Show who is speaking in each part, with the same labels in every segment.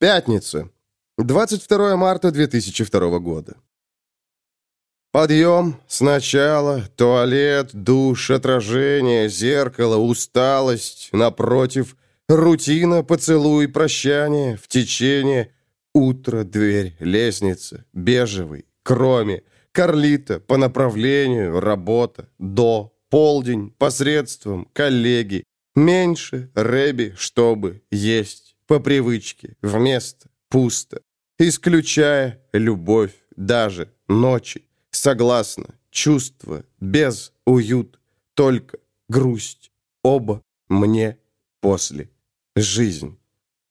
Speaker 1: Пятница. 22 марта 2002 года. Подъем, сначала, туалет, душ, отражение, зеркало, усталость, напротив, рутина, поцелуй, прощание, в течение, утро, дверь, лестница, бежевый, кроме, карлита, по направлению, работа, до, полдень, посредством, коллеги, меньше, рэби, чтобы, есть по привычке, вместо, пусто, исключая любовь, даже ночи, согласно, чувство, без, уют, только, грусть, оба, мне, после, жизнь.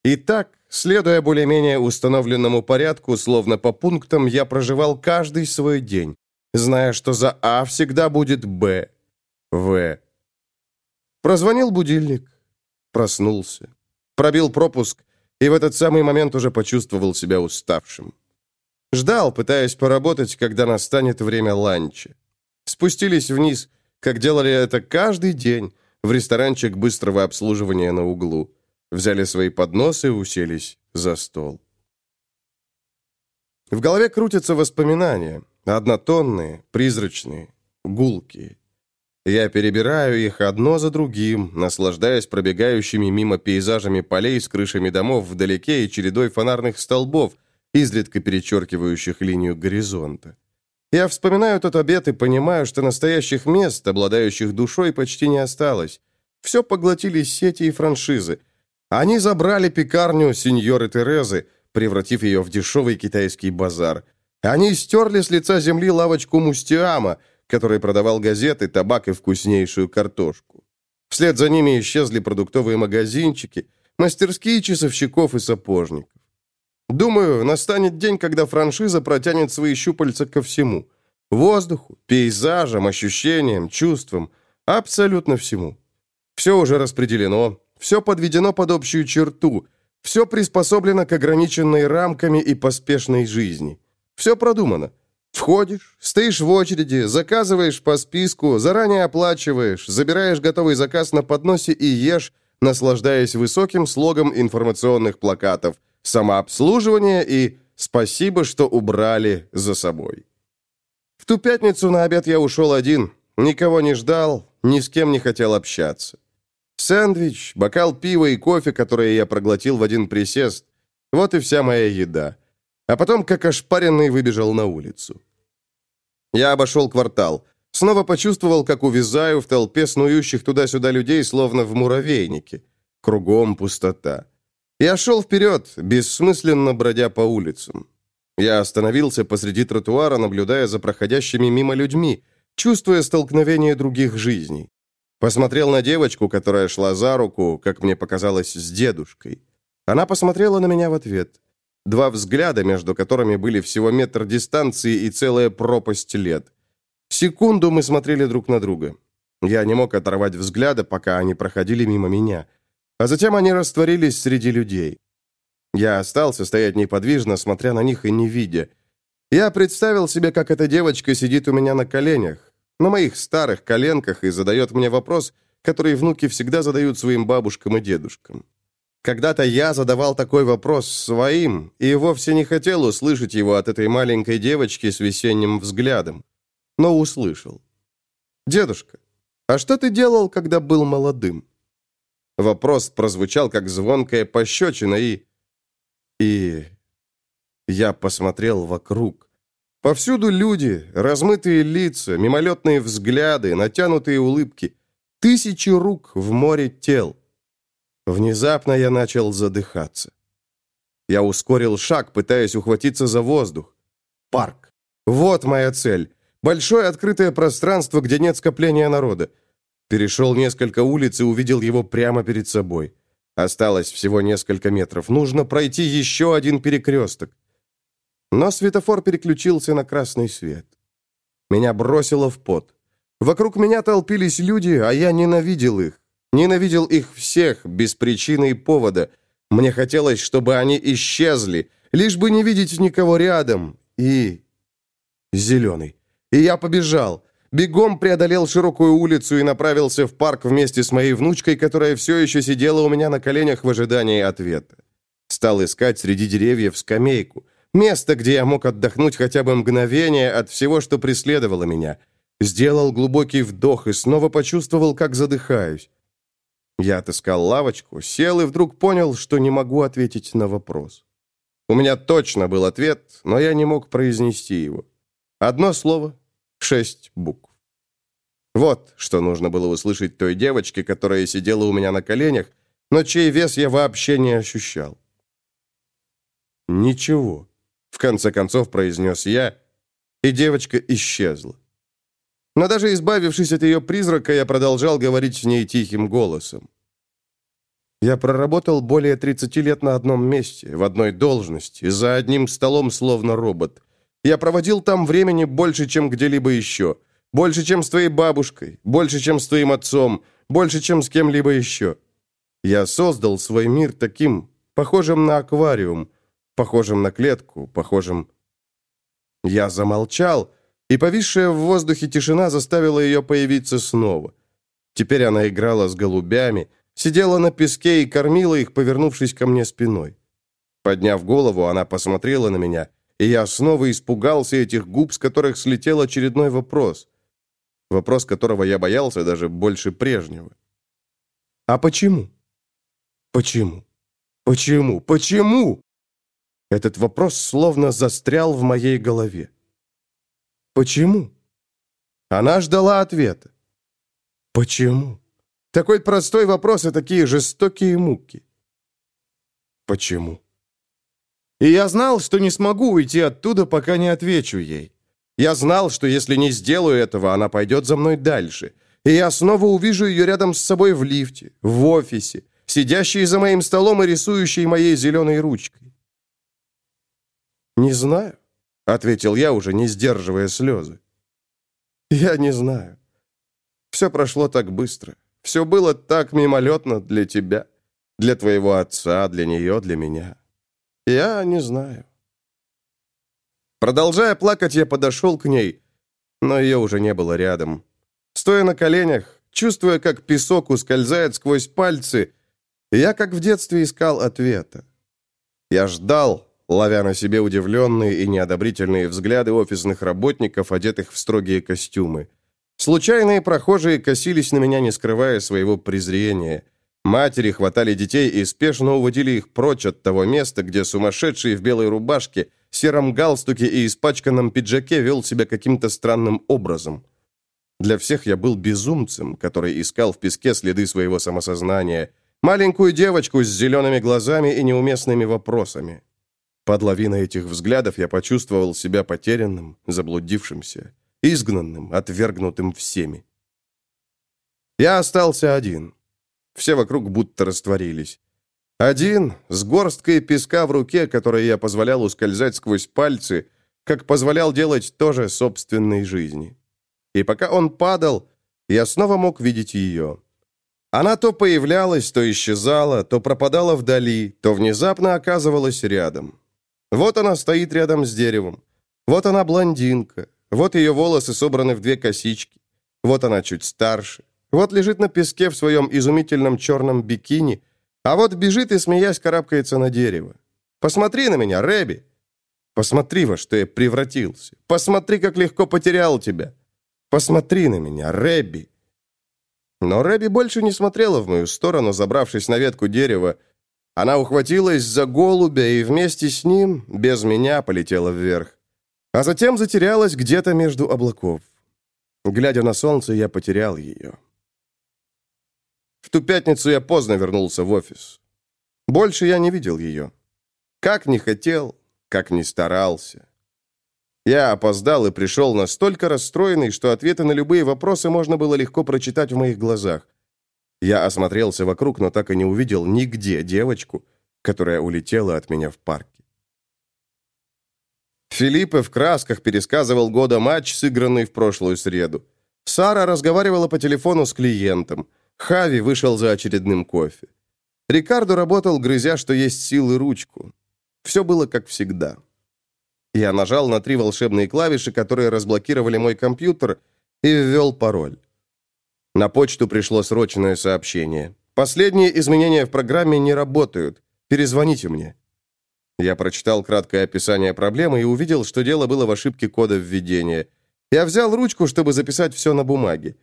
Speaker 1: И так, следуя более-менее установленному порядку, словно по пунктам, я проживал каждый свой день, зная, что за А всегда будет Б, В. Прозвонил будильник, проснулся. Пробил пропуск и в этот самый момент уже почувствовал себя уставшим. Ждал, пытаясь поработать, когда настанет время ланча. Спустились вниз, как делали это каждый день, в ресторанчик быстрого обслуживания на углу. Взяли свои подносы и уселись за стол. В голове крутятся воспоминания, однотонные, призрачные, гулкие. Я перебираю их одно за другим, наслаждаясь пробегающими мимо пейзажами полей с крышами домов вдалеке и чередой фонарных столбов, изредка перечеркивающих линию горизонта. Я вспоминаю тот обед и понимаю, что настоящих мест, обладающих душой, почти не осталось. Все поглотили сети и франшизы. Они забрали пекарню сеньоры Терезы, превратив ее в дешевый китайский базар. Они стерли с лица земли лавочку Мустиама, который продавал газеты, табак и вкуснейшую картошку. Вслед за ними исчезли продуктовые магазинчики, мастерские часовщиков и сапожников. Думаю, настанет день, когда франшиза протянет свои щупальца ко всему. Воздуху, пейзажам, ощущениям, чувствам, абсолютно всему. Все уже распределено, все подведено под общую черту, все приспособлено к ограниченной рамками и поспешной жизни. Все продумано. Входишь, стоишь в очереди, заказываешь по списку, заранее оплачиваешь, забираешь готовый заказ на подносе и ешь, наслаждаясь высоким слогом информационных плакатов «Самообслуживание» и «Спасибо, что убрали за собой». В ту пятницу на обед я ушел один, никого не ждал, ни с кем не хотел общаться. Сэндвич, бокал пива и кофе, которые я проглотил в один присест. Вот и вся моя еда а потом, как ошпаренный, выбежал на улицу. Я обошел квартал. Снова почувствовал, как увязаю в толпе снующих туда-сюда людей, словно в муравейнике. Кругом пустота. Я шел вперед, бессмысленно бродя по улицам. Я остановился посреди тротуара, наблюдая за проходящими мимо людьми, чувствуя столкновение других жизней. Посмотрел на девочку, которая шла за руку, как мне показалось, с дедушкой. Она посмотрела на меня в ответ. Два взгляда, между которыми были всего метр дистанции и целая пропасть лет. Секунду мы смотрели друг на друга. Я не мог оторвать взгляда, пока они проходили мимо меня. А затем они растворились среди людей. Я остался стоять неподвижно, смотря на них и не видя. Я представил себе, как эта девочка сидит у меня на коленях, на моих старых коленках, и задает мне вопрос, который внуки всегда задают своим бабушкам и дедушкам. Когда-то я задавал такой вопрос своим и вовсе не хотел услышать его от этой маленькой девочки с весенним взглядом. Но услышал. «Дедушка, а что ты делал, когда был молодым?» Вопрос прозвучал, как звонкая пощечина, и... И... Я посмотрел вокруг. Повсюду люди, размытые лица, мимолетные взгляды, натянутые улыбки. Тысячи рук в море тел. Внезапно я начал задыхаться. Я ускорил шаг, пытаясь ухватиться за воздух. Парк. Вот моя цель. Большое открытое пространство, где нет скопления народа. Перешел несколько улиц и увидел его прямо перед собой. Осталось всего несколько метров. Нужно пройти еще один перекресток. Но светофор переключился на красный свет. Меня бросило в пот. Вокруг меня толпились люди, а я ненавидел их. Ненавидел их всех, без причины и повода. Мне хотелось, чтобы они исчезли, лишь бы не видеть никого рядом. И... Зеленый. И я побежал. Бегом преодолел широкую улицу и направился в парк вместе с моей внучкой, которая все еще сидела у меня на коленях в ожидании ответа. Стал искать среди деревьев скамейку. Место, где я мог отдохнуть хотя бы мгновение от всего, что преследовало меня. Сделал глубокий вдох и снова почувствовал, как задыхаюсь. Я отыскал лавочку, сел и вдруг понял, что не могу ответить на вопрос. У меня точно был ответ, но я не мог произнести его. Одно слово, шесть букв. Вот что нужно было услышать той девочке, которая сидела у меня на коленях, но чей вес я вообще не ощущал. «Ничего», — в конце концов произнес я, и девочка исчезла. Но даже избавившись от ее призрака, я продолжал говорить с ней тихим голосом. Я проработал более 30 лет на одном месте, в одной должности, за одним столом, словно робот. Я проводил там времени больше, чем где-либо еще. Больше, чем с твоей бабушкой, больше, чем с твоим отцом, больше, чем с кем-либо еще. Я создал свой мир таким, похожим на аквариум, похожим на клетку, похожим... Я замолчал, и повисшая в воздухе тишина заставила ее появиться снова. Теперь она играла с голубями, сидела на песке и кормила их, повернувшись ко мне спиной. Подняв голову, она посмотрела на меня, и я снова испугался этих губ, с которых слетел очередной вопрос. Вопрос, которого я боялся даже больше прежнего. «А почему?» «Почему? Почему? Почему?» Этот вопрос словно застрял в моей голове. Почему? Она ждала ответа. Почему? Такой простой вопрос и такие жестокие муки. Почему? И я знал, что не смогу уйти оттуда, пока не отвечу ей. Я знал, что если не сделаю этого, она пойдет за мной дальше. И я снова увижу ее рядом с собой в лифте, в офисе, сидящей за моим столом и рисующей моей зеленой ручкой. «Не знаю», — ответил я, уже не сдерживая слезы. «Я не знаю. Все прошло так быстро. Все было так мимолетно для тебя, для твоего отца, для нее, для меня. Я не знаю». Продолжая плакать, я подошел к ней, но ее уже не было рядом. Стоя на коленях, чувствуя, как песок ускользает сквозь пальцы, я, как в детстве, искал ответа. Я ждал, ловя на себе удивленные и неодобрительные взгляды офисных работников, одетых в строгие костюмы. Случайные прохожие косились на меня, не скрывая своего презрения. Матери хватали детей и спешно уводили их прочь от того места, где сумасшедший в белой рубашке, сером галстуке и испачканном пиджаке вел себя каким-то странным образом. Для всех я был безумцем, который искал в песке следы своего самосознания, маленькую девочку с зелеными глазами и неуместными вопросами. Под лавиной этих взглядов я почувствовал себя потерянным, заблудившимся, изгнанным, отвергнутым всеми. Я остался один. Все вокруг будто растворились. Один, с горсткой песка в руке, которой я позволял ускользать сквозь пальцы, как позволял делать тоже собственной жизни. И пока он падал, я снова мог видеть ее. Она то появлялась, то исчезала, то пропадала вдали, то внезапно оказывалась рядом. Вот она стоит рядом с деревом. Вот она блондинка. Вот ее волосы собраны в две косички. Вот она чуть старше. Вот лежит на песке в своем изумительном черном бикини. А вот бежит и, смеясь, карабкается на дерево. Посмотри на меня, Рэби. Посмотри, во что я превратился. Посмотри, как легко потерял тебя. Посмотри на меня, Рэби. Но Рэби больше не смотрела в мою сторону, забравшись на ветку дерева, она ухватилась за голубя и вместе с ним, без меня, полетела вверх. А затем затерялась где-то между облаков. Глядя на солнце, я потерял ее. В ту пятницу я поздно вернулся в офис. Больше я не видел ее. Как не хотел, как не старался. Я опоздал и пришел настолько расстроенный, что ответы на любые вопросы можно было легко прочитать в моих глазах. Я осмотрелся вокруг, но так и не увидел нигде девочку, которая улетела от меня в парке. Филиппе в красках пересказывал года матч, сыгранный в прошлую среду. Сара разговаривала по телефону с клиентом. Хави вышел за очередным кофе. Рикардо работал, грызя, что есть силы, ручку. Все было как всегда. Я нажал на три волшебные клавиши, которые разблокировали мой компьютер, и ввел пароль. На почту пришло срочное сообщение. Последние изменения в программе не работают. Перезвоните мне. Я прочитал краткое описание проблемы и увидел, что дело было в ошибке кода введения. Я взял ручку, чтобы записать все на бумаге.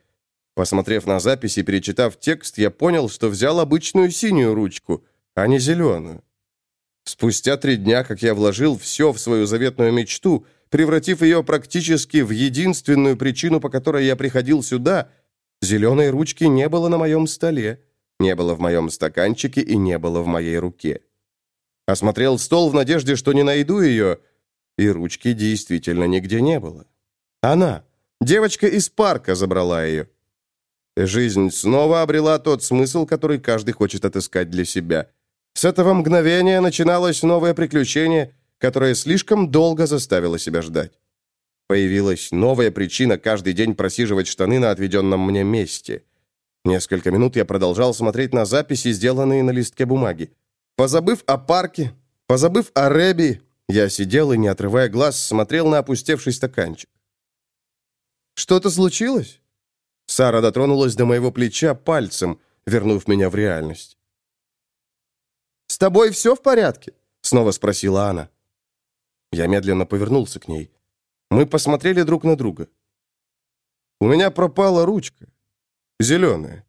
Speaker 1: Посмотрев на запись и перечитав текст, я понял, что взял обычную синюю ручку, а не зеленую. Спустя три дня, как я вложил все в свою заветную мечту, превратив ее практически в единственную причину, по которой я приходил сюда, зеленой ручки не было на моем столе, не было в моем стаканчике и не было в моей руке. Осмотрел стол в надежде, что не найду ее, и ручки действительно нигде не было. Она, девочка из парка, забрала ее. Жизнь снова обрела тот смысл, который каждый хочет отыскать для себя. С этого мгновения начиналось новое приключение, которое слишком долго заставило себя ждать. Появилась новая причина каждый день просиживать штаны на отведенном мне месте. Несколько минут я продолжал смотреть на записи, сделанные на листке бумаги. Позабыв о парке, позабыв о Рэби, я сидел и, не отрывая глаз, смотрел на опустевший стаканчик. «Что-то случилось?» Сара дотронулась до моего плеча пальцем, вернув меня в реальность. «С тобой все в порядке?» — снова спросила она. Я медленно повернулся к ней. Мы посмотрели друг на друга. «У меня пропала ручка. Зеленая».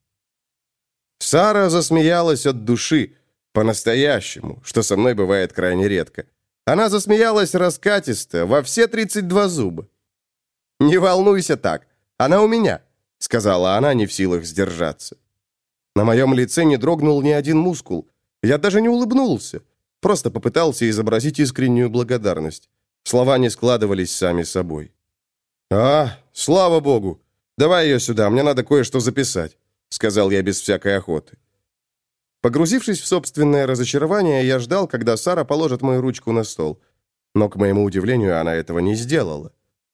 Speaker 1: Сара засмеялась от души, по-настоящему, что со мной бывает крайне редко. Она засмеялась раскатисто, во все 32 зуба. «Не волнуйся так, она у меня», — сказала она, не в силах сдержаться. На моем лице не дрогнул ни один мускул. Я даже не улыбнулся, просто попытался изобразить искреннюю благодарность. Слова не складывались сами собой. «А, слава богу! Давай ее сюда, мне надо кое-что записать», — сказал я без всякой охоты. Погрузившись в собственное разочарование, я ждал, когда Сара положит мою ручку на стол. Но, к моему удивлению, она этого не сделала.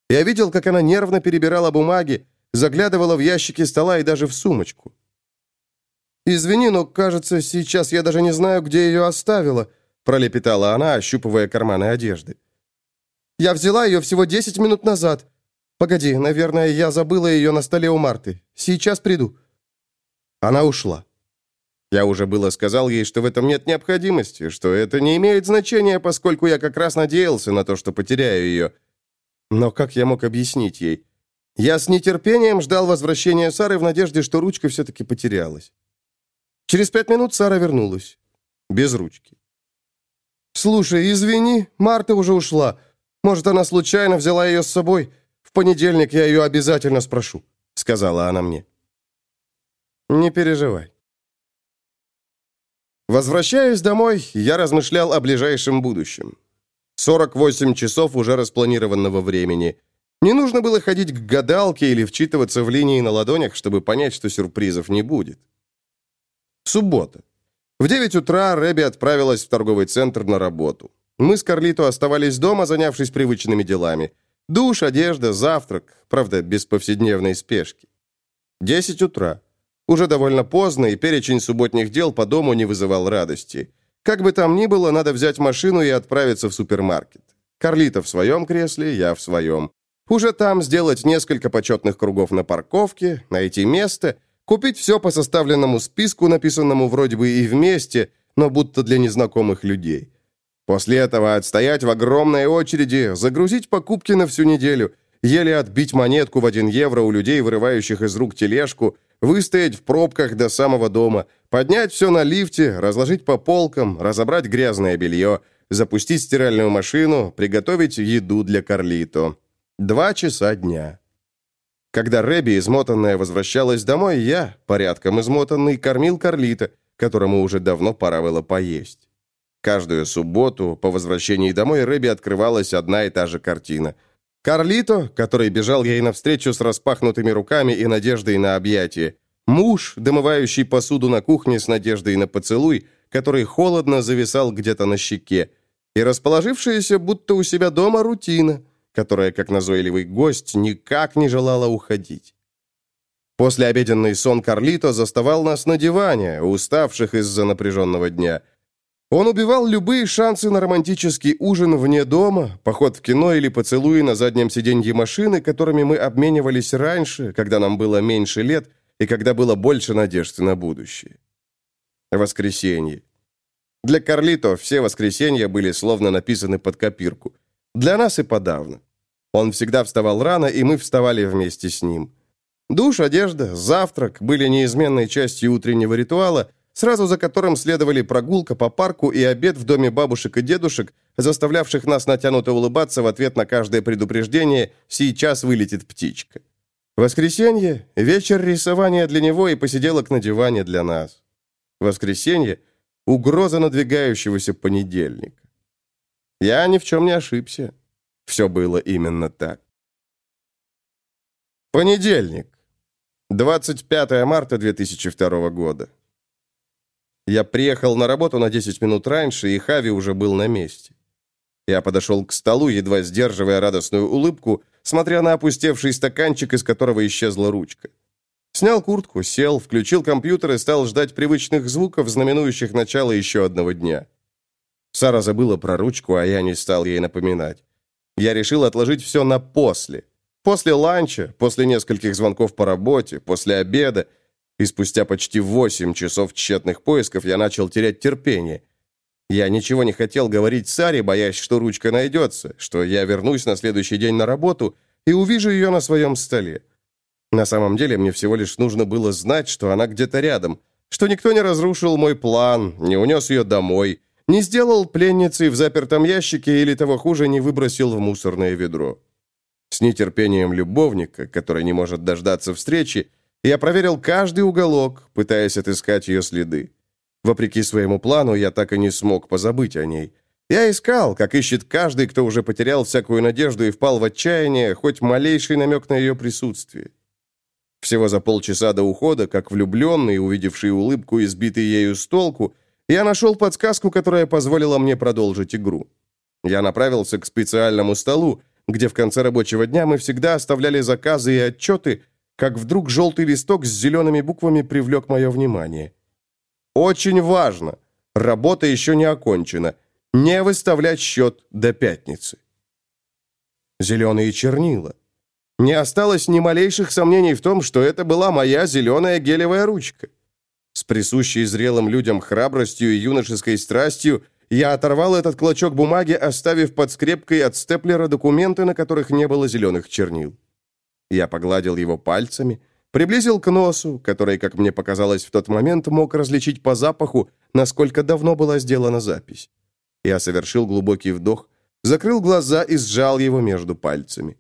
Speaker 1: Я видел, как она нервно перебирала бумаги, заглядывала в ящики стола и даже в сумочку. «Извини, но, кажется, сейчас я даже не знаю, где ее оставила», пролепетала она, ощупывая карманы одежды. «Я взяла ее всего 10 минут назад. Погоди, наверное, я забыла ее на столе у Марты. Сейчас приду». Она ушла. Я уже было сказал ей, что в этом нет необходимости, что это не имеет значения, поскольку я как раз надеялся на то, что потеряю ее. Но как я мог объяснить ей? Я с нетерпением ждал возвращения Сары в надежде, что ручка все-таки потерялась. Через пять минут Сара вернулась. Без ручки. «Слушай, извини, Марта уже ушла. Может, она случайно взяла ее с собой? В понедельник я ее обязательно спрошу», — сказала она мне. «Не переживай. Возвращаясь домой, я размышлял о ближайшем будущем. 48 часов уже распланированного времени. Не нужно было ходить к гадалке или вчитываться в линии на ладонях, чтобы понять, что сюрпризов не будет. Суббота. В 9 утра Рэби отправилась в торговый центр на работу. Мы с Карлито оставались дома, занявшись привычными делами. Душ, одежда, завтрак, правда, без повседневной спешки. 10 утра. Уже довольно поздно, и перечень субботних дел по дому не вызывал радости. Как бы там ни было, надо взять машину и отправиться в супермаркет. Карлита в своем кресле, я в своем. Уже там сделать несколько почетных кругов на парковке, найти место, купить все по составленному списку, написанному вроде бы и вместе, но будто для незнакомых людей. После этого отстоять в огромной очереди, загрузить покупки на всю неделю, еле отбить монетку в один евро у людей, вырывающих из рук тележку, выстоять в пробках до самого дома, поднять все на лифте, разложить по полкам, разобрать грязное белье, запустить стиральную машину, приготовить еду для Карлито. Два часа дня. Когда Рэби, измотанная, возвращалась домой, я, порядком измотанный, кормил Карлита, которому уже давно пора было поесть. Каждую субботу по возвращении домой Рэби открывалась одна и та же картина – Карлито, который бежал ей навстречу с распахнутыми руками и надеждой на объятие. Муж, домывающий посуду на кухне с надеждой на поцелуй, который холодно зависал где-то на щеке. И расположившаяся будто у себя дома рутина, которая, как назойливый гость, никак не желала уходить. После обеденный сон Карлито заставал нас на диване, уставших из-за напряженного дня – он убивал любые шансы на романтический ужин вне дома, поход в кино или поцелуи на заднем сиденье машины, которыми мы обменивались раньше, когда нам было меньше лет и когда было больше надежд на будущее. Воскресенье. Для Карлито все воскресенья были словно написаны под копирку. Для нас и подавно. Он всегда вставал рано, и мы вставали вместе с ним. Душ, одежда, завтрак были неизменной частью утреннего ритуала, сразу за которым следовали прогулка по парку и обед в доме бабушек и дедушек, заставлявших нас натянуто улыбаться в ответ на каждое предупреждение «сейчас вылетит птичка». Воскресенье – вечер рисования для него и посиделок на диване для нас. Воскресенье – угроза надвигающегося понедельника. Я ни в чем не ошибся. Все было именно так. Понедельник. 25 марта 2002 года. Я приехал на работу на 10 минут раньше, и Хави уже был на месте. Я подошел к столу, едва сдерживая радостную улыбку, смотря на опустевший стаканчик, из которого исчезла ручка. Снял куртку, сел, включил компьютер и стал ждать привычных звуков, знаменующих начало еще одного дня. Сара забыла про ручку, а я не стал ей напоминать. Я решил отложить все на после. После ланча, после нескольких звонков по работе, после обеда. И спустя почти восемь часов тщетных поисков я начал терять терпение. Я ничего не хотел говорить Саре, боясь, что ручка найдется, что я вернусь на следующий день на работу и увижу ее на своем столе. На самом деле мне всего лишь нужно было знать, что она где-то рядом, что никто не разрушил мой план, не унес ее домой, не сделал пленницей в запертом ящике или, того хуже, не выбросил в мусорное ведро. С нетерпением любовника, который не может дождаться встречи, я проверил каждый уголок, пытаясь отыскать ее следы. Вопреки своему плану, я так и не смог позабыть о ней. Я искал, как ищет каждый, кто уже потерял всякую надежду и впал в отчаяние, хоть малейший намек на ее присутствие. Всего за полчаса до ухода, как влюбленный, увидевший улыбку и сбитый ею с толку, я нашел подсказку, которая позволила мне продолжить игру. Я направился к специальному столу, где в конце рабочего дня мы всегда оставляли заказы и отчеты, как вдруг желтый листок с зелеными буквами привлек мое внимание. «Очень важно! Работа еще не окончена. Не выставлять счет до пятницы». Зеленые чернила. Не осталось ни малейших сомнений в том, что это была моя зеленая гелевая ручка. С присущей зрелым людям храбростью и юношеской страстью я оторвал этот клочок бумаги, оставив под скрепкой от степлера документы, на которых не было зеленых чернил. Я погладил его пальцами, приблизил к носу, который, как мне показалось в тот момент, мог различить по запаху, насколько давно была сделана запись. Я совершил глубокий вдох, закрыл глаза и сжал его между пальцами.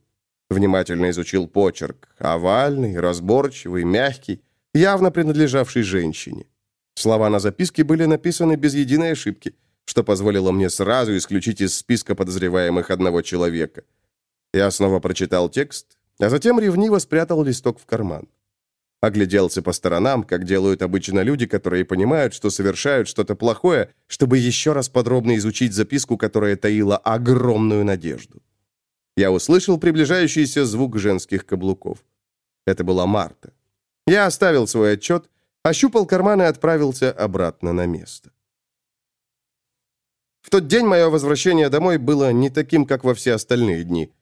Speaker 1: Внимательно изучил почерк. Овальный, разборчивый, мягкий, явно принадлежавший женщине. Слова на записке были написаны без единой ошибки, что позволило мне сразу исключить из списка подозреваемых одного человека. Я снова прочитал текст, а затем ревниво спрятал листок в карман. Огляделся по сторонам, как делают обычно люди, которые понимают, что совершают что-то плохое, чтобы еще раз подробно изучить записку, которая таила огромную надежду. Я услышал приближающийся звук женских каблуков. Это была Марта. Я оставил свой отчет, ощупал карман и отправился обратно на место. В тот день мое возвращение домой было не таким, как во все остальные дни.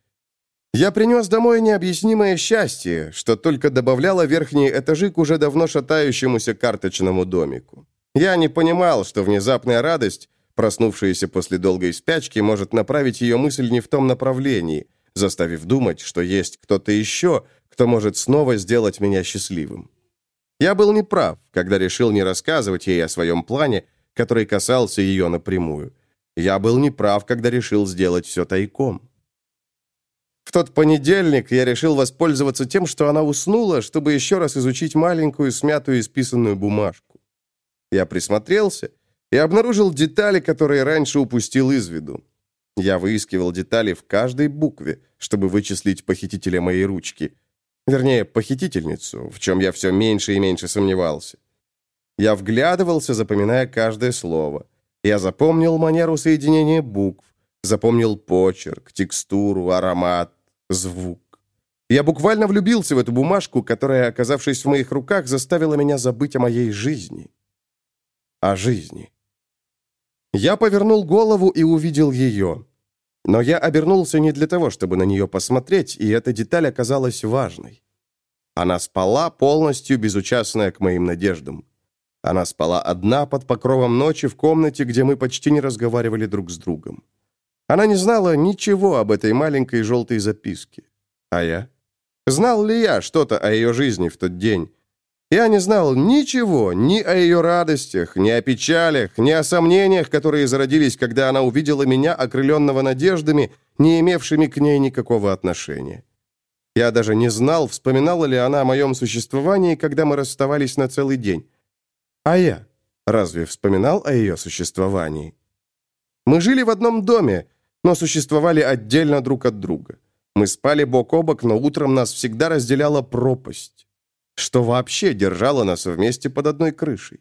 Speaker 1: Я принес домой необъяснимое счастье, что только добавляло верхние этажи к уже давно шатающемуся карточному домику. Я не понимал, что внезапная радость, проснувшаяся после долгой спячки, может направить ее мысль не в том направлении, заставив думать, что есть кто-то еще, кто может снова сделать меня счастливым. Я был неправ, когда решил не рассказывать ей о своем плане, который касался ее напрямую. Я был неправ, когда решил сделать все тайком. В тот понедельник я решил воспользоваться тем, что она уснула, чтобы еще раз изучить маленькую смятую исписанную бумажку. Я присмотрелся и обнаружил детали, которые раньше упустил из виду. Я выискивал детали в каждой букве, чтобы вычислить похитителя моей ручки, Вернее, похитительницу, в чем я все меньше и меньше сомневался. Я вглядывался, запоминая каждое слово. Я запомнил манеру соединения букв, запомнил почерк, текстуру, аромат, звук. Я буквально влюбился в эту бумажку, которая, оказавшись в моих руках, заставила меня забыть о моей жизни. О жизни. Я повернул голову и увидел ее. Но я обернулся не для того, чтобы на нее посмотреть, и эта деталь оказалась важной. Она спала, полностью безучастная к моим надеждам. Она спала одна под покровом ночи в комнате, где мы почти не разговаривали друг с другом. Она не знала ничего об этой маленькой желтой записке. А я? Знал ли я что-то о ее жизни в тот день? Я не знал ничего ни о ее радостях, ни о печалях, ни о сомнениях, которые зародились, когда она увидела меня, окрыленного надеждами, не имевшими к ней никакого отношения. Я даже не знал, вспоминала ли она о моем существовании, когда мы расставались на целый день. А я? Разве вспоминал о ее существовании? Мы жили в одном доме, но существовали отдельно друг от друга. Мы спали бок о бок, но утром нас всегда разделяла пропасть что вообще держало нас вместе под одной крышей.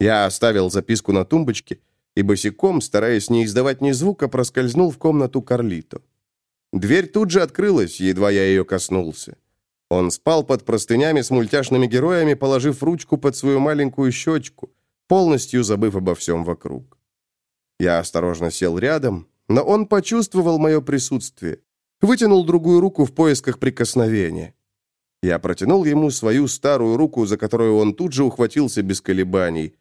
Speaker 1: Я оставил записку на тумбочке и босиком, стараясь не издавать ни звука, проскользнул в комнату Карлито. Дверь тут же открылась, едва я ее коснулся. Он спал под простынями с мультяшными героями, положив ручку под свою маленькую щечку, полностью забыв обо всем вокруг. Я осторожно сел рядом, но он почувствовал мое присутствие, вытянул другую руку в поисках прикосновения. Я протянул ему свою старую руку, за которую он тут же ухватился без колебаний.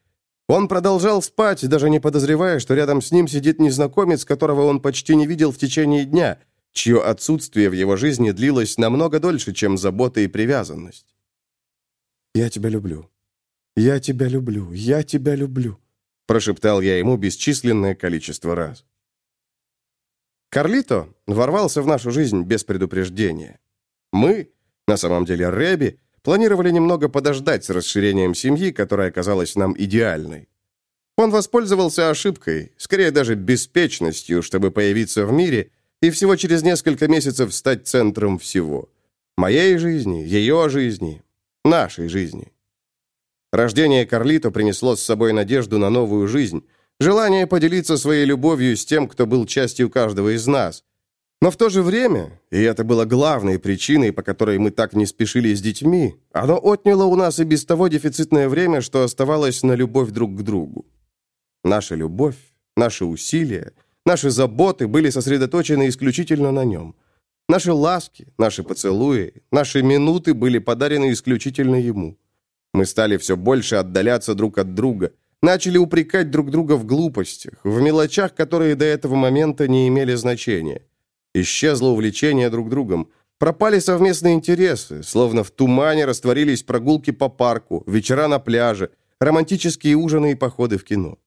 Speaker 1: Он продолжал спать, даже не подозревая, что рядом с ним сидит незнакомец, которого он почти не видел в течение дня, чье отсутствие в его жизни длилось намного дольше, чем забота и привязанность. «Я тебя люблю. Я тебя люблю. Я тебя люблю», прошептал я ему бесчисленное количество раз. Карлито ворвался в нашу жизнь без предупреждения. Мы, на самом деле Рэби планировали немного подождать с расширением семьи, которая казалась нам идеальной. Он воспользовался ошибкой, скорее даже беспечностью, чтобы появиться в мире и всего через несколько месяцев стать центром всего. Моей жизни, ее жизни, нашей жизни. Рождение Карлито принесло с собой надежду на новую жизнь, желание поделиться своей любовью с тем, кто был частью каждого из нас – но в то же время, и это было главной причиной, по которой мы так не спешили с детьми, оно отняло у нас и без того дефицитное время, что оставалось на любовь друг к другу. Наша любовь, наши усилия, наши заботы были сосредоточены исключительно на нем. Наши ласки, наши поцелуи, наши минуты были подарены исключительно ему. Мы стали все больше отдаляться друг от друга, начали упрекать друг друга в глупостях, в мелочах, которые до этого момента не имели значения – Исчезло увлечение друг другом. Пропали совместные интересы, словно в тумане растворились прогулки по парку, вечера на пляже, романтические ужины и походы в кино.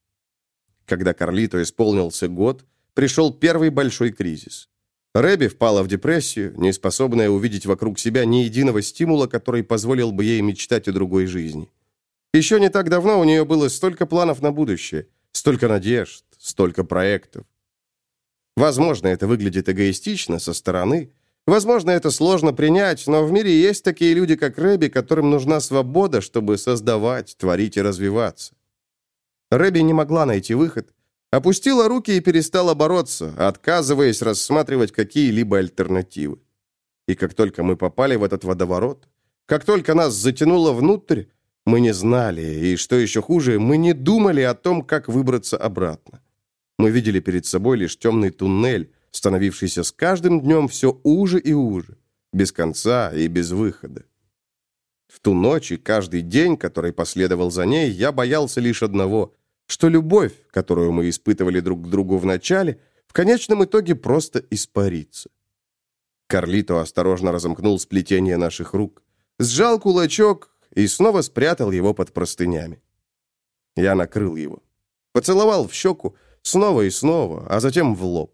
Speaker 1: Когда Карлито исполнился год, пришел первый большой кризис. Рэби впала в депрессию, не способная увидеть вокруг себя ни единого стимула, который позволил бы ей мечтать о другой жизни. Еще не так давно у нее было столько планов на будущее, столько надежд, столько проектов. Возможно, это выглядит эгоистично со стороны. Возможно, это сложно принять, но в мире есть такие люди, как Рэби, которым нужна свобода, чтобы создавать, творить и развиваться. Рэби не могла найти выход. Опустила руки и перестала бороться, отказываясь рассматривать какие-либо альтернативы. И как только мы попали в этот водоворот, как только нас затянуло внутрь, мы не знали, и, что еще хуже, мы не думали о том, как выбраться обратно. Мы видели перед собой лишь темный туннель, становившийся с каждым днем все уже и уже, без конца и без выхода. В ту ночь и каждый день, который последовал за ней, я боялся лишь одного, что любовь, которую мы испытывали друг к другу в начале, в конечном итоге просто испарится. Карлито осторожно разомкнул сплетение наших рук, сжал кулачок и снова спрятал его под простынями. Я накрыл его. Поцеловал в щеку, Снова и снова, а затем в лоб.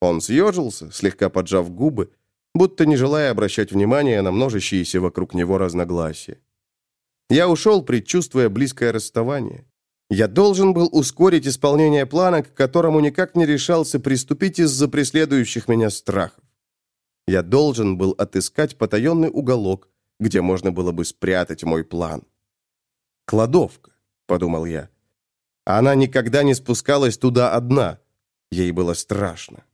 Speaker 1: Он съежился, слегка поджав губы, будто не желая обращать внимания на множащиеся вокруг него разногласия. Я ушел, предчувствуя близкое расставание. Я должен был ускорить исполнение плана, к которому никак не решался приступить из-за преследующих меня страхов. Я должен был отыскать потаенный уголок, где можно было бы спрятать мой план. «Кладовка», — подумал я. Она никогда не спускалась туда одна. Ей было страшно.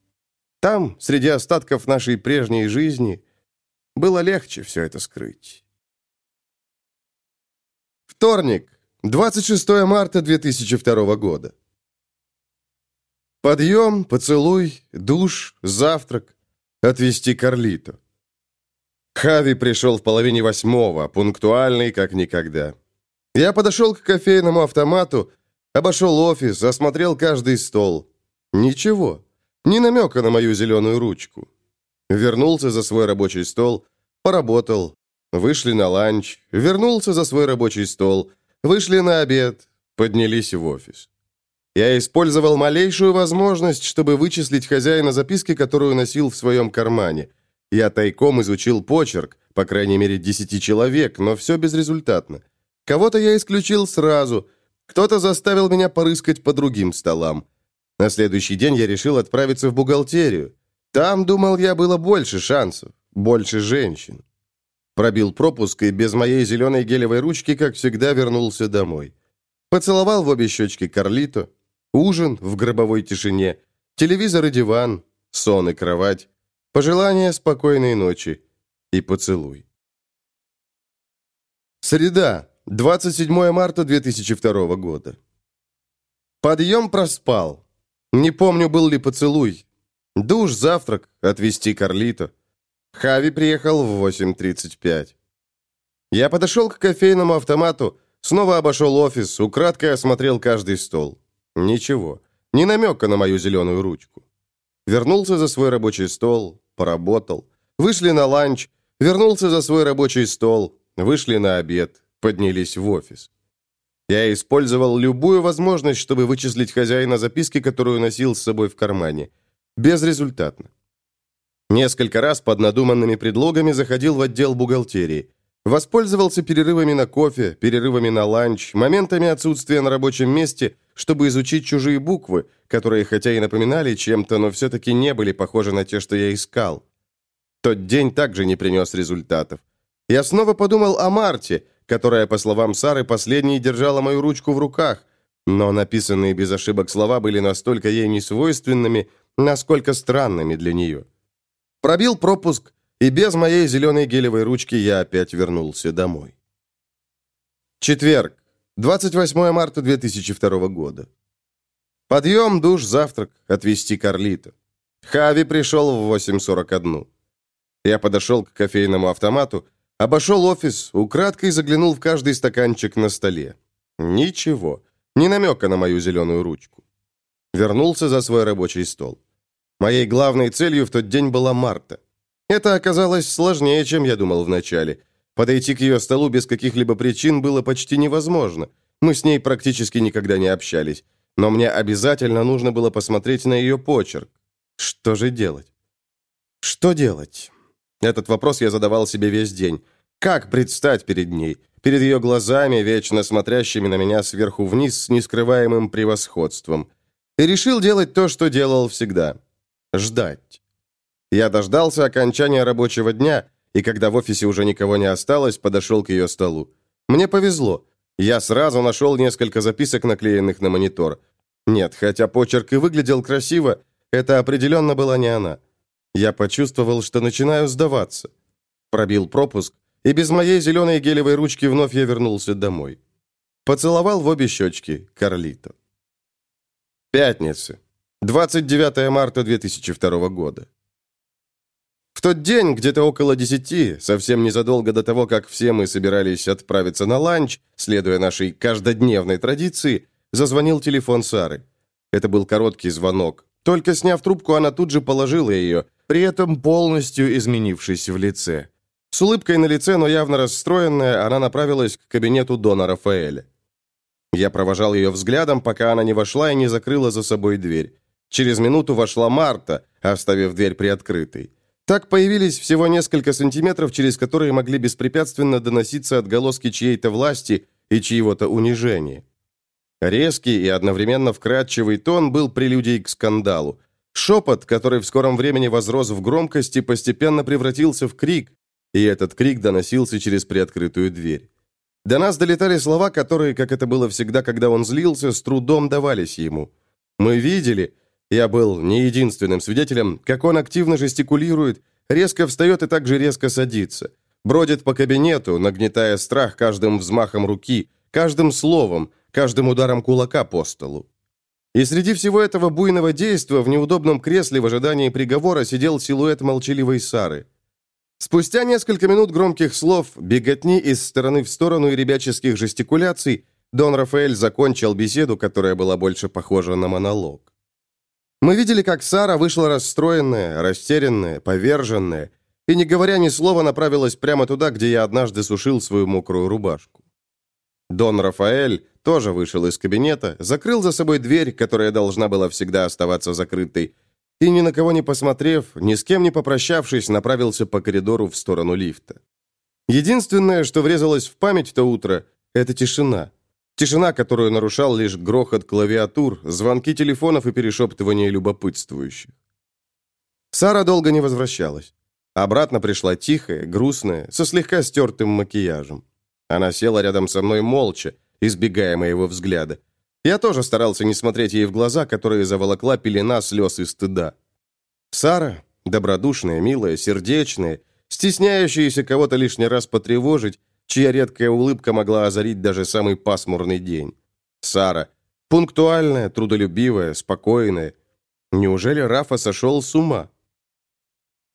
Speaker 1: Там, среди остатков нашей прежней жизни, было легче все это скрыть. Вторник, 26 марта 2002 года. Подъем, поцелуй, душ, завтрак, отвезти Карлито. Хави пришел в половине восьмого, пунктуальный как никогда. Я подошел к кофейному автомату, обошел офис, осмотрел каждый стол. Ничего, ни намека на мою зеленую ручку. Вернулся за свой рабочий стол, поработал, вышли на ланч, вернулся за свой рабочий стол, вышли на обед, поднялись в офис. Я использовал малейшую возможность, чтобы вычислить хозяина записки, которую носил в своем кармане. Я тайком изучил почерк, по крайней мере, десяти человек, но все безрезультатно. Кого-то я исключил сразу, кто-то заставил меня порыскать по другим столам. На следующий день я решил отправиться в бухгалтерию. Там, думал я, было больше шансов, больше женщин. Пробил пропуск и без моей зеленой гелевой ручки, как всегда, вернулся домой. Поцеловал в обе щечки Карлито. Ужин в гробовой тишине, телевизор и диван, сон и кровать, пожелание спокойной ночи и поцелуй. Среда, 27 марта 2002 года. Подъем проспал. Не помню, был ли поцелуй. Душ, завтрак, отвезти Карлито. Хави приехал в 8.35. Я подошел к кофейному автомату, снова обошел офис, украдкой осмотрел каждый стол. Ничего, ни намека на мою зеленую ручку. Вернулся за свой рабочий стол, поработал. Вышли на ланч, вернулся за свой рабочий стол, вышли на обед, поднялись в офис. Я использовал любую возможность, чтобы вычислить хозяина записки, которую носил с собой в кармане. Безрезультатно. Несколько раз под надуманными предлогами заходил в отдел бухгалтерии. Воспользовался перерывами на кофе, перерывами на ланч, моментами отсутствия на рабочем месте, чтобы изучить чужие буквы, которые хотя и напоминали чем-то, но все-таки не были похожи на те, что я искал. Тот день также не принес результатов. Я снова подумал о Марте, которая, по словам Сары, последней держала мою ручку в руках, но написанные без ошибок слова были настолько ей несвойственными, насколько странными для нее. Пробил пропуск, и без моей зеленой гелевой ручки я опять вернулся домой. Четверг, 28 марта 2002 года. Подъем, душ, завтрак, отвезти Карлита. Хави пришел в 8.41. Я подошел к кофейному автомату, обошел офис, украдкой заглянул в каждый стаканчик на столе. Ничего, ни намека на мою зеленую ручку. Вернулся за свой рабочий стол. Моей главной целью в тот день была Марта. Это оказалось сложнее, чем я думал вначале. Подойти к ее столу без каких-либо причин было почти невозможно. Мы с ней практически никогда не общались. Но мне обязательно нужно было посмотреть на ее почерк. Что же делать? Что делать? Этот вопрос я задавал себе весь день. Как предстать перед ней? Перед ее глазами, вечно смотрящими на меня сверху вниз с нескрываемым превосходством. И решил делать то, что делал всегда. Ждать. Я дождался окончания рабочего дня, и когда в офисе уже никого не осталось, подошел к ее столу. Мне повезло. Я сразу нашел несколько записок, наклеенных на монитор. Нет, хотя почерк и выглядел красиво, это определенно была не она. Я почувствовал, что начинаю сдаваться. Пробил пропуск, и без моей зеленой гелевой ручки вновь я вернулся домой. Поцеловал в обе щечки Карлито. Пятница. 29 марта 2002 года. В тот день, где-то около десяти, совсем незадолго до того, как все мы собирались отправиться на ланч, следуя нашей каждодневной традиции, зазвонил телефон Сары. Это был короткий звонок. Только сняв трубку, она тут же положила ее, при этом полностью изменившись в лице. С улыбкой на лице, но явно расстроенная, она направилась к кабинету Дона Рафаэля. Я провожал ее взглядом, пока она не вошла и не закрыла за собой дверь. Через минуту вошла Марта, оставив дверь приоткрытой. Так появились всего несколько сантиметров, через которые могли беспрепятственно доноситься отголоски чьей-то власти и чьего-то унижения. Резкий и одновременно вкрадчивый тон был прелюдией к скандалу. Шепот, который в скором времени возрос в громкости, постепенно превратился в крик, и этот крик доносился через приоткрытую дверь. До нас долетали слова, которые, как это было всегда, когда он злился, с трудом давались ему. Мы видели, я был не единственным свидетелем, как он активно жестикулирует, резко встает и также резко садится. Бродит по кабинету, нагнетая страх каждым взмахом руки, каждым словом, каждым ударом кулака по столу. И среди всего этого буйного действа в неудобном кресле в ожидании приговора сидел силуэт молчаливой Сары. Спустя несколько минут громких слов, беготни из стороны в сторону и ребяческих жестикуляций, Дон Рафаэль закончил беседу, которая была больше похожа на монолог. Мы видели, как Сара вышла расстроенная, растерянная, поверженная, и, не говоря ни слова, направилась прямо туда, где я однажды сушил свою мокрую рубашку. Дон Рафаэль тоже вышел из кабинета, закрыл за собой дверь, которая должна была всегда оставаться закрытой, и, ни на кого не посмотрев, ни с кем не попрощавшись, направился по коридору в сторону лифта. Единственное, что врезалось в память то утро, это тишина. Тишина, которую нарушал лишь грохот клавиатур, звонки телефонов и перешептывание любопытствующих. Сара долго не возвращалась. Обратно пришла тихая, грустная, со слегка стертым макияжем. Она села рядом со мной молча, избегая моего взгляда. Я тоже старался не смотреть ей в глаза, которые заволокла пелена слез и стыда. Сара, добродушная, милая, сердечная, стесняющаяся кого-то лишний раз потревожить, чья редкая улыбка могла озарить даже самый пасмурный день. Сара, пунктуальная, трудолюбивая, спокойная. Неужели Рафа сошел с ума?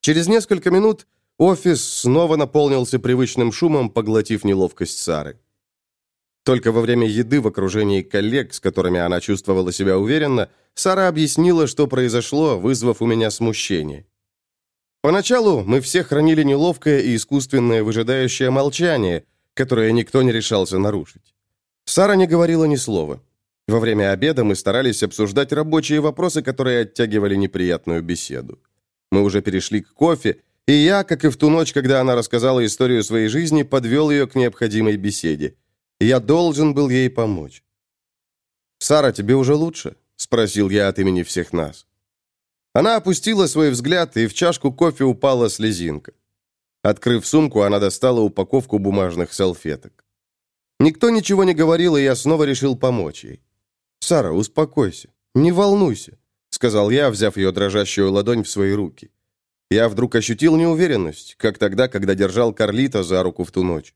Speaker 1: Через несколько минут офис снова наполнился привычным шумом, поглотив неловкость Сары. Только во время еды в окружении коллег, с которыми она чувствовала себя уверенно, Сара объяснила, что произошло, вызвав у меня смущение. Поначалу мы все хранили неловкое и искусственное выжидающее молчание, которое никто не решался нарушить. Сара не говорила ни слова. Во время обеда мы старались обсуждать рабочие вопросы, которые оттягивали неприятную беседу. Мы уже перешли к кофе, и я, как и в ту ночь, когда она рассказала историю своей жизни, подвел ее к необходимой беседе. Я должен был ей помочь. «Сара, тебе уже лучше?» – спросил я от имени всех нас. Она опустила свой взгляд, и в чашку кофе упала слезинка. Открыв сумку, она достала упаковку бумажных салфеток. Никто ничего не говорил, и я снова решил помочь ей. «Сара, успокойся, не волнуйся сказал я, взяв ее дрожащую ладонь в свои руки. Я вдруг ощутил неуверенность, как тогда, когда держал Карлита за руку в ту ночь.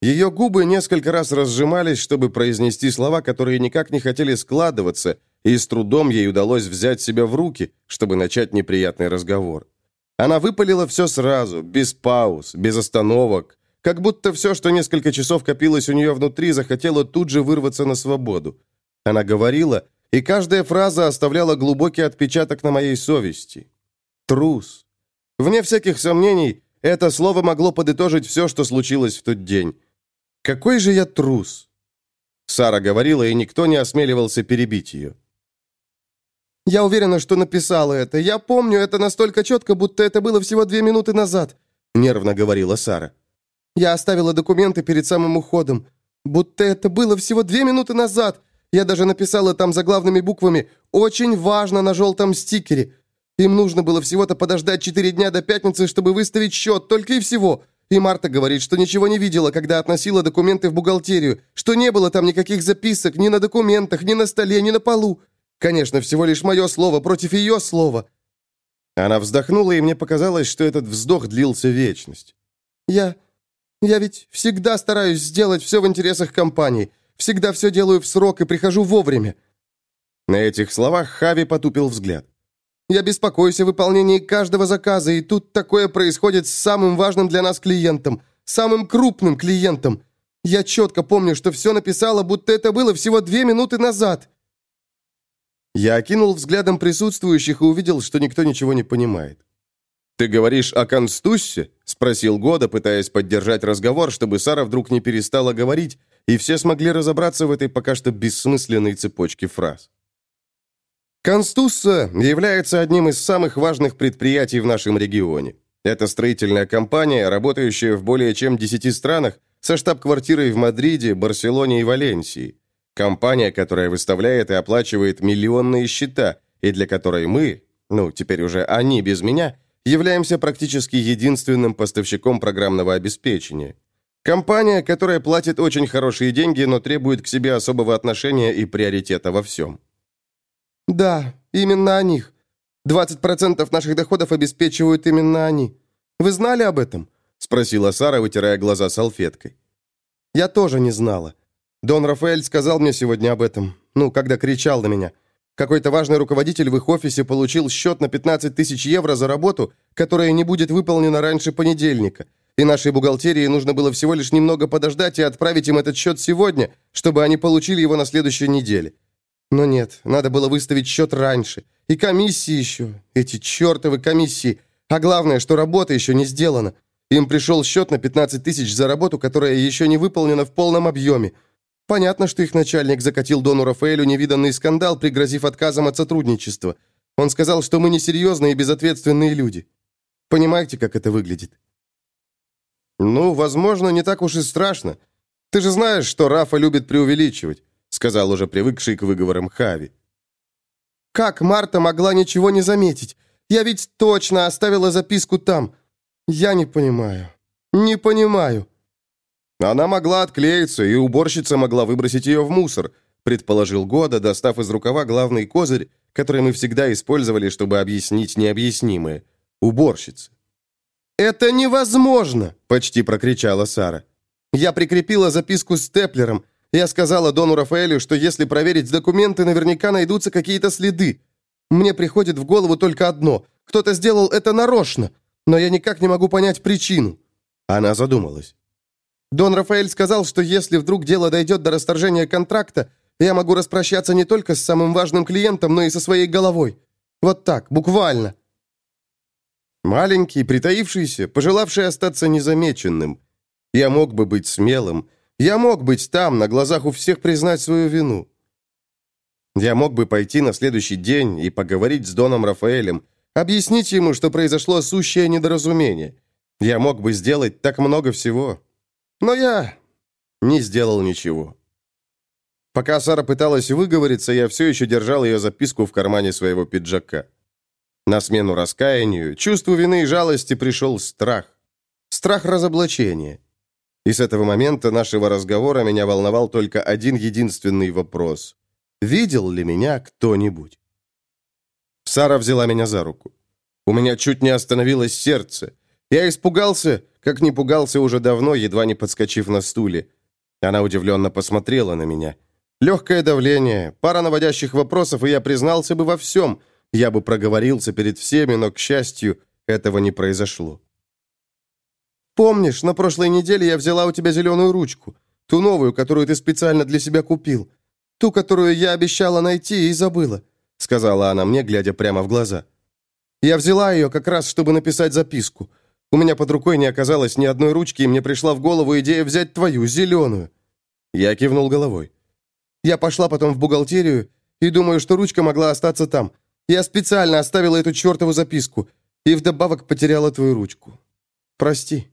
Speaker 1: Ее губы несколько раз разжимались, чтобы произнести слова, которые никак не хотели складываться, и с трудом ей удалось взять себя в руки, чтобы начать неприятный разговор. Она выпалила все сразу, без пауз, без остановок, как будто все, что несколько часов копилось у нее внутри, захотело тут же вырваться на свободу. Она говорила, и каждая фраза оставляла глубокий отпечаток на моей совести. Трус. Вне всяких сомнений, это слово могло подытожить все, что случилось в тот день. Какой же я трус? Сара говорила, и никто не осмеливался перебить ее. «Я уверена, что написала это. Я помню это настолько четко, будто это было всего две минуты назад», — нервно говорила Сара. «Я оставила документы перед самым уходом. Будто это было всего две минуты назад. Я даже написала там заглавными буквами «Очень важно» на желтом стикере. Им нужно было всего-то подождать четыре дня до пятницы, чтобы выставить счет, только и всего. И Марта говорит, что ничего не видела, когда относила документы в бухгалтерию, что не было там никаких записок ни на документах, ни на столе, ни на полу. Конечно, всего лишь мое слово против ее слова. Она вздохнула, и мне показалось, что этот вздох длился вечность. Я... я ведь всегда стараюсь сделать все в интересах компании. Всегда все делаю в срок и прихожу вовремя». На этих словах Хави потупил взгляд. «Я беспокоюсь о выполнении каждого заказа, и тут такое происходит с самым важным для нас клиентом, самым крупным клиентом. Я четко помню, что все написала, будто это было всего две минуты назад». Я окинул взглядом присутствующих и увидел, что никто ничего не понимает. «Ты говоришь о Констуссе?» — спросил Года, пытаясь поддержать разговор, чтобы Сара вдруг не перестала говорить, и все смогли разобраться в этой пока что бессмысленной цепочке фраз. Констусса является одним из самых важных предприятий в нашем регионе. Это строительная компания, работающая в более чем 10 странах, со штаб-квартирой в Мадриде, Барселоне и Валенсии. Компания, которая выставляет и оплачивает миллионные счета, и для которой мы, ну, теперь уже они без меня, являемся практически единственным поставщиком программного обеспечения. Компания, которая платит очень хорошие деньги, но требует к себе особого отношения и приоритета во всем. Да, именно о них. 20% наших доходов обеспечивают именно они. Вы знали об этом? Спросила Сара, вытирая глаза салфеткой. Я тоже не знала. Дон Рафаэль сказал мне сегодня об этом, ну, когда кричал на меня. Какой-то важный руководитель в их офисе получил счет на 15 тысяч евро за работу, которая не будет выполнена раньше понедельника. И нашей бухгалтерии нужно было всего лишь немного подождать и отправить им этот счет сегодня, чтобы они получили его на следующей неделе. Но нет, надо было выставить счет раньше. И комиссии еще. Эти чертовы комиссии. А главное, что работа еще не сделана. Им пришел счет на 15 тысяч за работу, которая еще не выполнена в полном объеме. Понятно, что их начальник закатил Дону Рафаэлю невиданный скандал, пригрозив отказом от сотрудничества. Он сказал, что мы несерьезные и безответственные люди. Понимаете, как это выглядит? Ну, возможно, не так уж и страшно. Ты же знаешь, что Рафа любит преувеличивать, сказал уже привыкший к выговорам Хави. Как Марта могла ничего не заметить? Я ведь точно оставила записку там. Я не понимаю. Не понимаю. Она могла отклеиться, и уборщица могла выбросить ее в мусор, предположил Года, достав из рукава главный козырь, который мы всегда использовали, чтобы объяснить необъяснимое. Уборщица. «Это невозможно!» – почти прокричала Сара. «Я прикрепила записку с степлером. Я сказала Дону Рафаэлю, что если проверить документы, наверняка найдутся какие-то следы. Мне приходит в голову только одно. Кто-то сделал это нарочно, но я никак не могу понять причину». Она задумалась. Дон Рафаэль сказал, что если вдруг дело дойдет до расторжения контракта, я могу распрощаться не только с самым важным клиентом, но и со своей головой. Вот так, буквально. Маленький, притаившийся, пожелавший остаться незамеченным. Я мог бы быть смелым. Я мог быть там, на глазах у всех признать свою вину. Я мог бы пойти на следующий день и поговорить с Доном Рафаэлем, объяснить ему, что произошло сущее недоразумение. Я мог бы сделать так много всего. Но я не сделал ничего. Пока Сара пыталась выговориться, я все еще держал ее записку в кармане своего пиджака. На смену раскаянию, чувству вины и жалости пришел страх. Страх разоблачения. И с этого момента нашего разговора меня волновал только один единственный вопрос. Видел ли меня кто-нибудь? Сара взяла меня за руку. У меня чуть не остановилось сердце. Я испугался, как не пугался уже давно, едва не подскочив на стуле. Она удивленно посмотрела на меня. Легкое давление, пара наводящих вопросов, и я признался бы во всем. Я бы проговорился перед всеми, но, к счастью, этого не произошло. «Помнишь, на прошлой неделе я взяла у тебя зеленую ручку? Ту новую, которую ты специально для себя купил. Ту, которую я обещала найти и забыла», — сказала она мне, глядя прямо в глаза. «Я взяла ее как раз, чтобы написать записку. У меня под рукой не оказалось ни одной ручки, и мне пришла в голову идея взять твою, зеленую». Я кивнул головой. Я пошла потом в бухгалтерию и думаю, что ручка могла остаться там. Я специально оставила эту чертову записку и вдобавок потеряла твою ручку. Прости».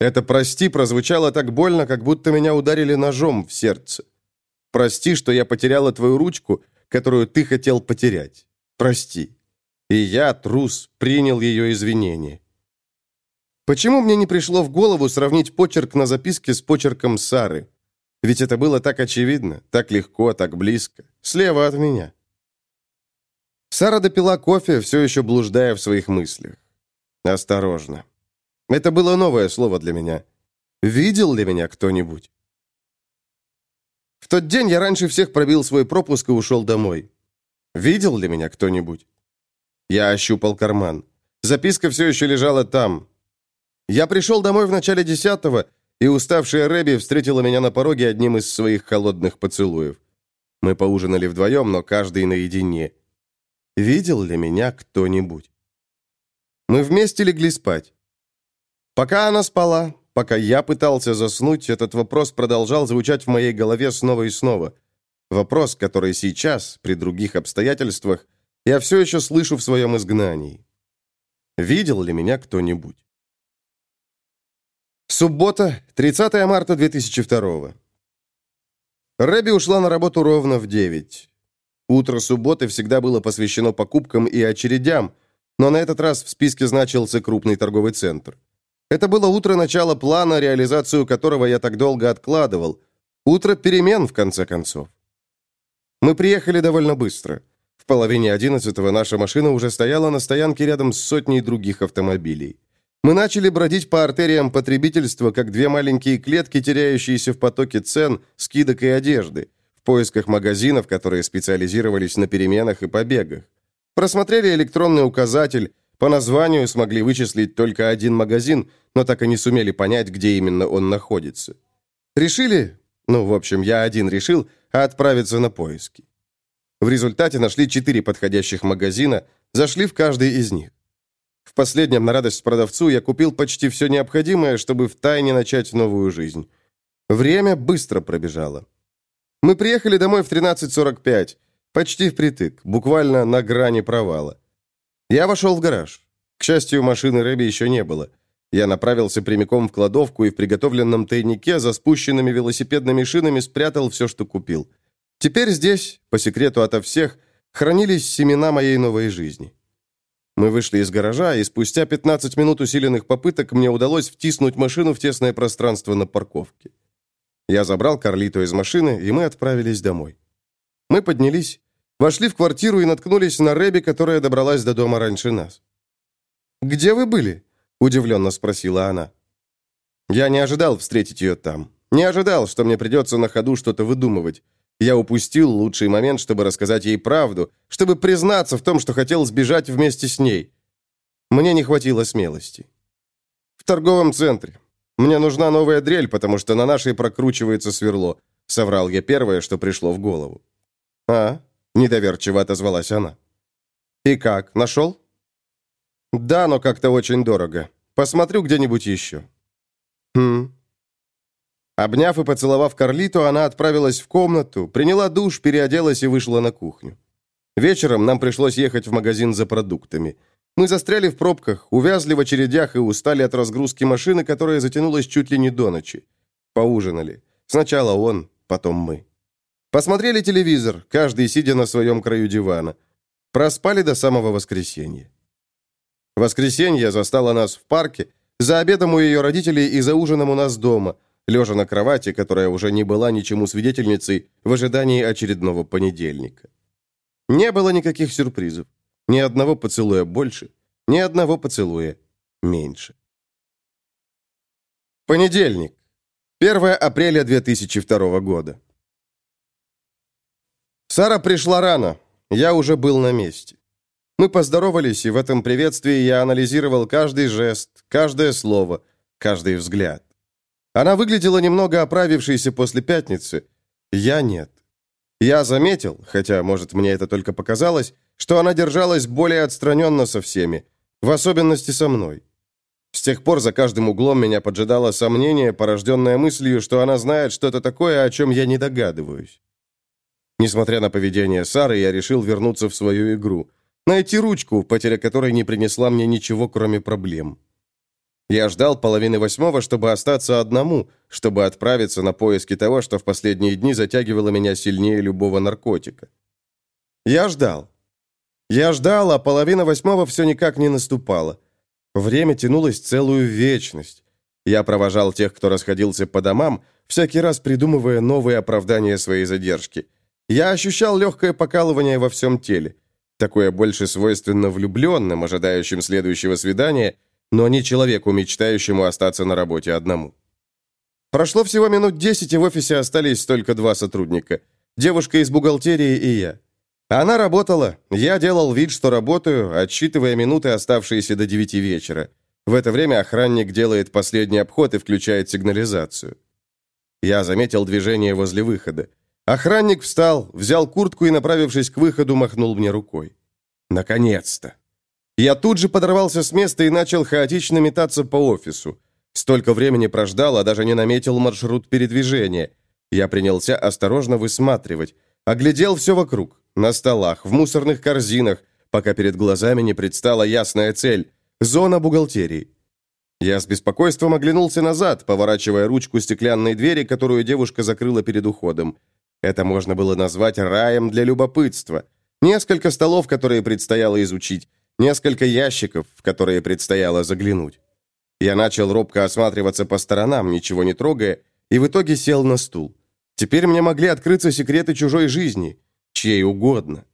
Speaker 1: Это «прости» прозвучало так больно, как будто меня ударили ножом в сердце. «Прости, что я потеряла твою ручку, которую ты хотел потерять. Прости». И я, трус, принял ее извинения. Почему мне не пришло в голову сравнить почерк на записке с почерком Сары? Ведь это было так очевидно, так легко, так близко. Слева от меня. Сара допила кофе, все еще блуждая в своих мыслях. Осторожно. Это было новое слово для меня. Видел ли меня кто-нибудь? В тот день я раньше всех пробил свой пропуск и ушел домой. Видел ли меня кто-нибудь? Я ощупал карман. Записка все еще лежала там, я пришел домой в начале десятого, и уставшая Рэби встретила меня на пороге одним из своих холодных поцелуев. Мы поужинали вдвоем, но каждый наедине. Видел ли меня кто-нибудь? Мы вместе легли спать. Пока она спала, пока я пытался заснуть, этот вопрос продолжал звучать в моей голове снова и снова. Вопрос, который сейчас, при других обстоятельствах, я все еще слышу в своем изгнании. Видел ли меня кто-нибудь? Суббота, 30 марта 2002 Рэби ушла на работу ровно в 9. Утро субботы всегда было посвящено покупкам и очередям, но на этот раз в списке значился крупный торговый центр. Это было утро начала плана, реализацию которого я так долго откладывал. Утро перемен, в конце концов. Мы приехали довольно быстро. В половине одиннадцатого наша машина уже стояла на стоянке рядом с сотней других автомобилей. Мы начали бродить по артериям потребительства, как две маленькие клетки, теряющиеся в потоке цен, скидок и одежды, в поисках магазинов, которые специализировались на переменах и побегах. Просмотрели электронный указатель, по названию смогли вычислить только один магазин, но так и не сумели понять, где именно он находится. Решили, ну, в общем, я один решил, отправиться на поиски. В результате нашли четыре подходящих магазина, зашли в каждый из них. В последнем, на радость продавцу, я купил почти все необходимое, чтобы втайне начать новую жизнь. Время быстро пробежало. Мы приехали домой в 13.45, почти впритык, буквально на грани провала. Я вошел в гараж. К счастью, машины Рэби еще не было. Я направился прямиком в кладовку и в приготовленном тайнике за спущенными велосипедными шинами спрятал все, что купил. Теперь здесь, по секрету ото всех, хранились семена моей новой жизни. Мы вышли из гаража, и спустя 15 минут усиленных попыток мне удалось втиснуть машину в тесное пространство на парковке. Я забрал Карлиту из машины, и мы отправились домой. Мы поднялись, вошли в квартиру и наткнулись на Рэби, которая добралась до дома раньше нас. «Где вы были?» – удивленно спросила она. Я не ожидал встретить ее там. Не ожидал, что мне придется на ходу что-то выдумывать. Я упустил лучший момент, чтобы рассказать ей правду, чтобы признаться в том, что хотел сбежать вместе с ней. Мне не хватило смелости. В торговом центре. Мне нужна новая дрель, потому что на нашей прокручивается сверло. Соврал я первое, что пришло в голову. А? Недоверчиво отозвалась она. И как, нашел? Да, но как-то очень дорого. Посмотрю где-нибудь еще. Хм, Обняв и поцеловав Карлиту, она отправилась в комнату, приняла душ, переоделась и вышла на кухню. Вечером нам пришлось ехать в магазин за продуктами. Мы застряли в пробках, увязли в очередях и устали от разгрузки машины, которая затянулась чуть ли не до ночи. Поужинали. Сначала он, потом мы. Посмотрели телевизор, каждый сидя на своем краю дивана. Проспали до самого воскресенья. Воскресенье застало нас в парке, за обедом у ее родителей и за ужином у нас дома – лежа на кровати, которая уже не была ничему свидетельницей, в ожидании очередного понедельника. Не было никаких сюрпризов. Ни одного поцелуя больше, ни одного поцелуя меньше. Понедельник. 1 апреля 2002 года. Сара пришла рано. Я уже был на месте. Мы поздоровались, и в этом приветствии я анализировал каждый жест, каждое слово, каждый взгляд. Она выглядела немного оправившейся после пятницы. Я нет. Я заметил, хотя, может, мне это только показалось, что она держалась более отстраненно со всеми, в особенности со мной. С тех пор за каждым углом меня поджидало сомнение, порожденное мыслью, что она знает что-то такое, о чем я не догадываюсь. Несмотря на поведение Сары, я решил вернуться в свою игру. Найти ручку, потеря которой не принесла мне ничего, кроме проблем. Я ждал половины восьмого, чтобы остаться одному, чтобы отправиться на поиски того, что в последние дни затягивало меня сильнее любого наркотика. Я ждал. Я ждал, а половина восьмого все никак не наступала. Время тянулось целую вечность. Я провожал тех, кто расходился по домам, всякий раз придумывая новые оправдания своей задержки. Я ощущал легкое покалывание во всем теле. Такое больше свойственно влюбленным, ожидающим следующего свидания – но не человеку, мечтающему остаться на работе одному. Прошло всего минут десять, и в офисе остались только два сотрудника. Девушка из бухгалтерии и я. Она работала, я делал вид, что работаю, отсчитывая минуты, оставшиеся до девяти вечера. В это время охранник делает последний обход и включает сигнализацию. Я заметил движение возле выхода. Охранник встал, взял куртку и, направившись к выходу, махнул мне рукой. «Наконец-то!» Я тут же подорвался с места и начал хаотично метаться по офису. Столько времени прождал, а даже не наметил маршрут передвижения. Я принялся осторожно высматривать. Оглядел все вокруг. На столах, в мусорных корзинах, пока перед глазами не предстала ясная цель – зона бухгалтерии. Я с беспокойством оглянулся назад, поворачивая ручку стеклянной двери, которую девушка закрыла перед уходом. Это можно было назвать раем для любопытства. Несколько столов, которые предстояло изучить. Несколько ящиков, в которые предстояло заглянуть. Я начал робко осматриваться по сторонам, ничего не трогая, и в итоге сел на стул. Теперь мне могли открыться секреты чужой жизни, чьей угодно.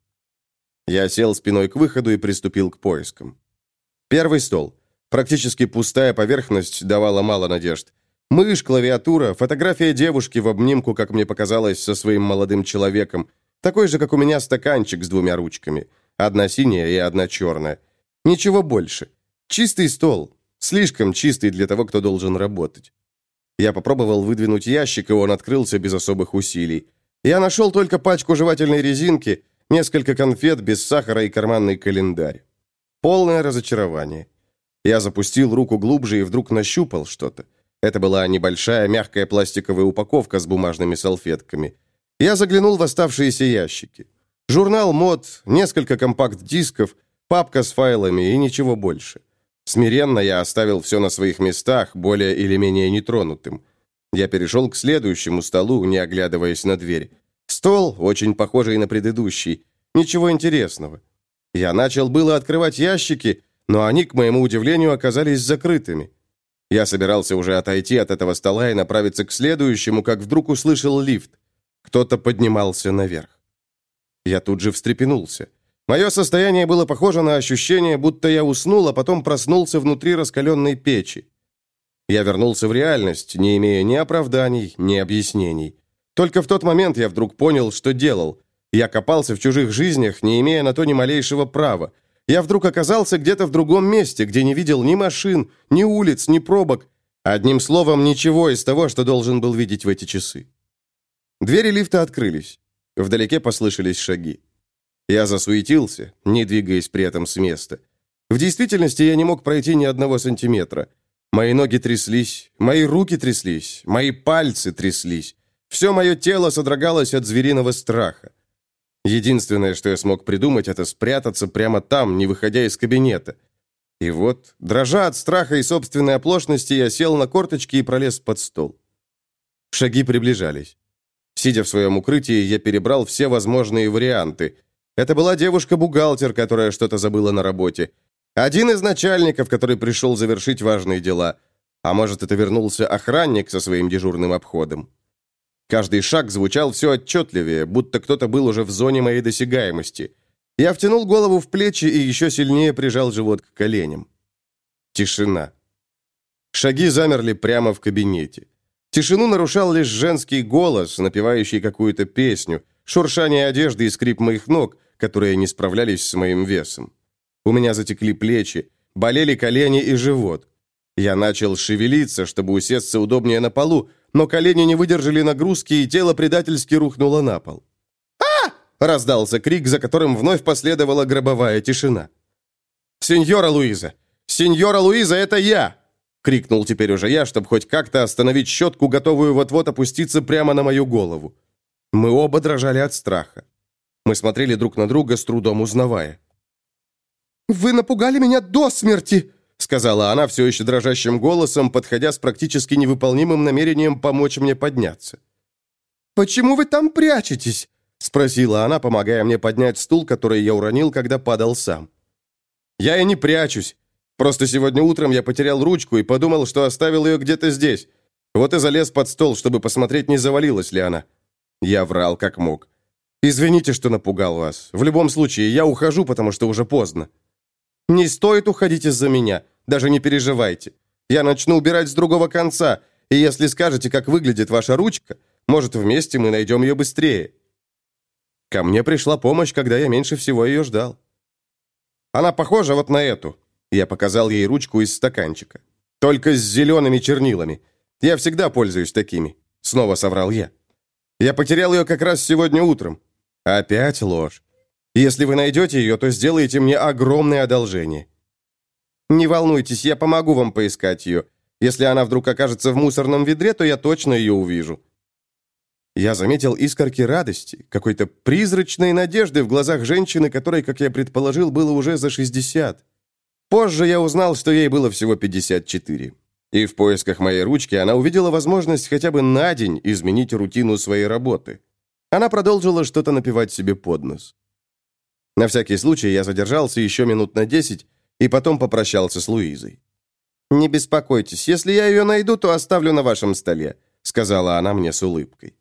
Speaker 1: Я сел спиной к выходу и приступил к поискам. Первый стол. Практически пустая поверхность давала мало надежд. Мышь, клавиатура, фотография девушки в обнимку, как мне показалось, со своим молодым человеком. Такой же, как у меня, стаканчик с двумя ручками. Одна синяя и одна черная. Ничего больше. Чистый стол. Слишком чистый для того, кто должен работать. Я попробовал выдвинуть ящик, и он открылся без особых усилий. Я нашел только пачку жевательной резинки, несколько конфет без сахара и карманный календарь. Полное разочарование. Я запустил руку глубже и вдруг нащупал что-то. Это была небольшая мягкая пластиковая упаковка с бумажными салфетками. Я заглянул в оставшиеся ящики. Журнал мод, несколько компакт-дисков, папка с файлами и ничего больше. Смиренно я оставил все на своих местах, более или менее нетронутым. Я перешел к следующему столу, не оглядываясь на дверь. Стол, очень похожий на предыдущий. Ничего интересного. Я начал было открывать ящики, но они, к моему удивлению, оказались закрытыми. Я собирался уже отойти от этого стола и направиться к следующему, как вдруг услышал лифт. Кто-то поднимался наверх. Я тут же встрепенулся. Мое состояние было похоже на ощущение, будто я уснул, а потом проснулся внутри раскаленной печи. Я вернулся в реальность, не имея ни оправданий, ни объяснений. Только в тот момент я вдруг понял, что делал. Я копался в чужих жизнях, не имея на то ни малейшего права. Я вдруг оказался где-то в другом месте, где не видел ни машин, ни улиц, ни пробок. Одним словом, ничего из того, что должен был видеть в эти часы. Двери лифта открылись. Вдалеке послышались шаги. Я засуетился, не двигаясь при этом с места. В действительности я не мог пройти ни одного сантиметра. Мои ноги тряслись, мои руки тряслись, мои пальцы тряслись. Все мое тело содрогалось от звериного страха. Единственное, что я смог придумать, это спрятаться прямо там, не выходя из кабинета. И вот, дрожа от страха и собственной оплошности, я сел на корточки и пролез под стол. Шаги приближались. Сидя в своем укрытии, я перебрал все возможные варианты. Это была девушка-бухгалтер, которая что-то забыла на работе. Один из начальников, который пришел завершить важные дела. А может, это вернулся охранник со своим дежурным обходом. Каждый шаг звучал все отчетливее, будто кто-то был уже в зоне моей досягаемости. Я втянул голову в плечи и еще сильнее прижал живот к коленям. Тишина. Шаги замерли прямо в кабинете. Тишину нарушал лишь женский голос, напевающий какую-то песню, шуршание одежды и скрип моих ног, которые не справлялись с моим весом. У меня затекли плечи, болели колени и живот. Я начал шевелиться, чтобы усесться удобнее на полу, но колени не выдержали нагрузки, и тело предательски рухнуло на пол. «А!» — раздался крик, за которым вновь последовала гробовая тишина. «Сеньора Луиза! Сеньора Луиза, это я!» — крикнул теперь уже я, чтобы хоть как-то остановить щетку, готовую вот-вот опуститься прямо на мою голову. Мы оба дрожали от страха. Мы смотрели друг на друга, с трудом узнавая. «Вы напугали меня до смерти!» сказала она все еще дрожащим голосом, подходя с практически невыполнимым намерением помочь мне подняться. «Почему вы там прячетесь?» спросила она, помогая мне поднять стул, который я уронил, когда падал сам. «Я и не прячусь. Просто сегодня утром я потерял ручку и подумал, что оставил ее где-то здесь. Вот и залез под стол, чтобы посмотреть, не завалилась ли она. Я врал как мог. Извините, что напугал вас. В любом случае, я ухожу, потому что уже поздно». «Не стоит уходить из-за меня. Даже не переживайте. Я начну убирать с другого конца, и если скажете, как выглядит ваша ручка, может, вместе мы найдем ее быстрее». Ко мне пришла помощь, когда я меньше всего ее ждал. Она похожа вот на эту. Я показал ей ручку из стаканчика. Только с зелеными чернилами. Я всегда пользуюсь такими. Снова соврал я. Я потерял ее как раз сегодня утром. Опять ложь. Если вы найдете ее, то сделаете мне огромное одолжение. Не волнуйтесь, я помогу вам поискать ее. Если она вдруг окажется в мусорном ведре, то я точно ее увижу». Я заметил искорки радости, какой-то призрачной надежды в глазах женщины, которой, как я предположил, было уже за 60. Позже я узнал, что ей было всего 54. И в поисках моей ручки она увидела возможность хотя бы на день изменить рутину своей работы. Она продолжила что-то напевать себе под нос. На всякий случай я задержался еще минут на 10, и потом попрощался с Луизой. «Не беспокойтесь, если я ее найду, то оставлю на вашем столе», сказала она мне с улыбкой.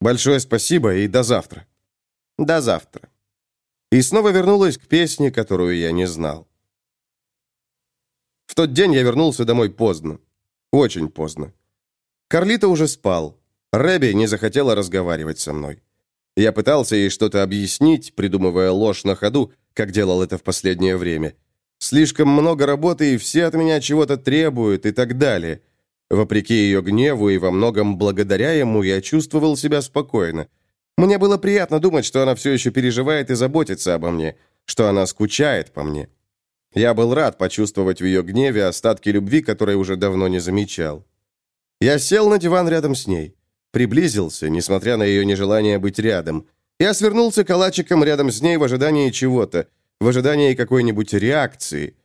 Speaker 1: «Большое спасибо и до завтра». «До завтра». И снова вернулась к песне, которую я не знал. В тот день я вернулся домой поздно. Очень поздно. Карлита уже спал. Рэби не захотела разговаривать со мной. Я пытался ей что-то объяснить, придумывая ложь на ходу, как делал это в последнее время. Слишком много работы, и все от меня чего-то требуют, и так далее. Вопреки ее гневу и во многом благодаря ему, я чувствовал себя спокойно. Мне было приятно думать, что она все еще переживает и заботится обо мне, что она скучает по мне. Я был рад почувствовать в ее гневе остатки любви, которые уже давно не замечал. Я сел на диван рядом с ней. Приблизился, несмотря на ее нежелание быть рядом. Я свернулся калачиком рядом с ней в ожидании чего-то, в ожидании какой-нибудь реакции.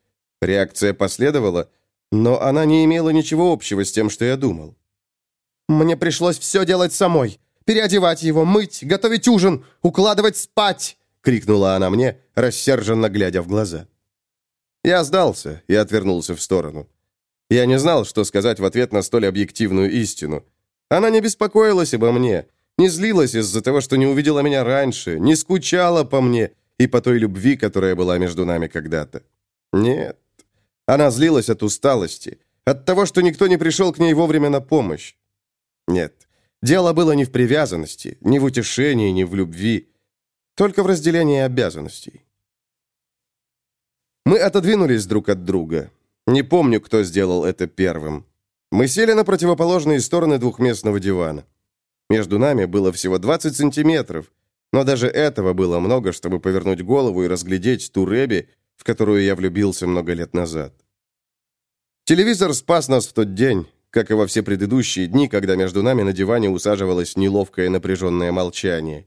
Speaker 1: Реакция последовала, но она не имела ничего общего с тем, что я думал.
Speaker 2: «Мне пришлось все делать самой. Переодевать его, мыть, готовить ужин, укладывать спать!» — крикнула она мне, рассерженно глядя в глаза.
Speaker 1: Я сдался и отвернулся в сторону. Я не знал, что сказать в ответ на столь объективную истину. Она не беспокоилась обо мне, не злилась из-за того, что не увидела меня раньше, не скучала по мне и по той любви, которая была между нами когда-то. Нет. Она злилась от усталости, от того, что никто не пришел к ней вовремя на помощь. Нет. Дело было не в привязанности, не в утешении, не в любви, только в разделении обязанностей. Мы отодвинулись друг от друга. Не помню, кто сделал это первым. Мы сели на противоположные стороны двухместного дивана. Между нами было всего 20 сантиметров, но даже этого было много, чтобы повернуть голову и разглядеть ту Рэби, в которую я влюбился много лет назад. Телевизор спас нас в тот день, как и во все предыдущие дни, когда между нами на диване усаживалось неловкое напряженное молчание.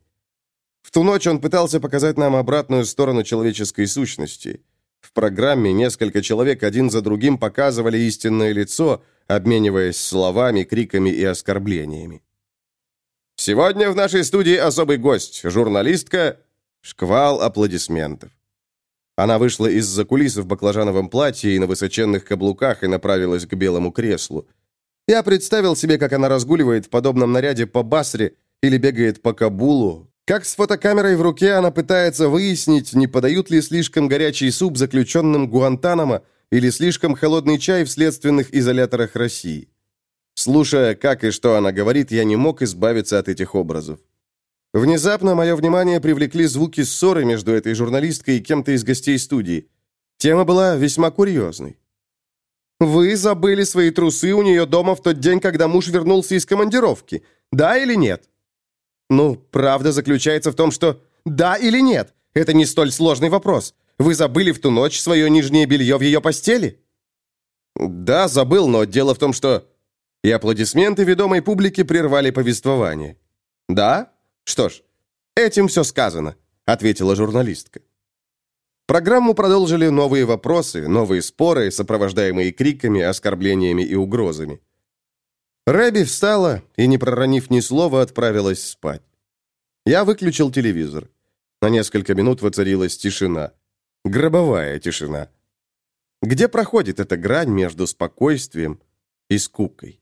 Speaker 1: В ту ночь он пытался показать нам обратную сторону человеческой сущности – программе несколько человек один за другим показывали истинное лицо, обмениваясь словами, криками и оскорблениями. «Сегодня в нашей студии особый гость, журналистка...» Шквал аплодисментов. Она вышла из-за кулис в баклажановом платье и на высоченных каблуках и направилась к белому креслу. Я представил себе, как она разгуливает в подобном наряде по Басре или бегает по Кабулу, как с фотокамерой в руке она пытается выяснить, не подают ли слишком горячий суп заключенным Гуантанамо или слишком холодный чай в следственных изоляторах России. Слушая, как и что она говорит, я не мог избавиться от этих образов. Внезапно мое внимание привлекли звуки ссоры между этой журналисткой и кем-то из гостей студии. Тема была весьма курьезной. «Вы забыли свои трусы у нее дома в тот день, когда муж вернулся из командировки. Да или нет?» Ну, правда заключается в том, что да или нет. Это не столь сложный вопрос. Вы забыли в ту ночь свое нижнее белье в ее постели? Да, забыл, но дело в том, что... И аплодисменты ведомой публики прервали повествование. Да? Что ж, этим все сказано, ответила журналистка. Программу продолжили новые вопросы, новые споры, сопровождаемые криками, оскорблениями и угрозами. Рэби встала и, не проронив ни слова, отправилась спать. Я выключил телевизор. На несколько минут воцарилась тишина. Гробовая тишина. Где проходит эта грань между спокойствием и скукой?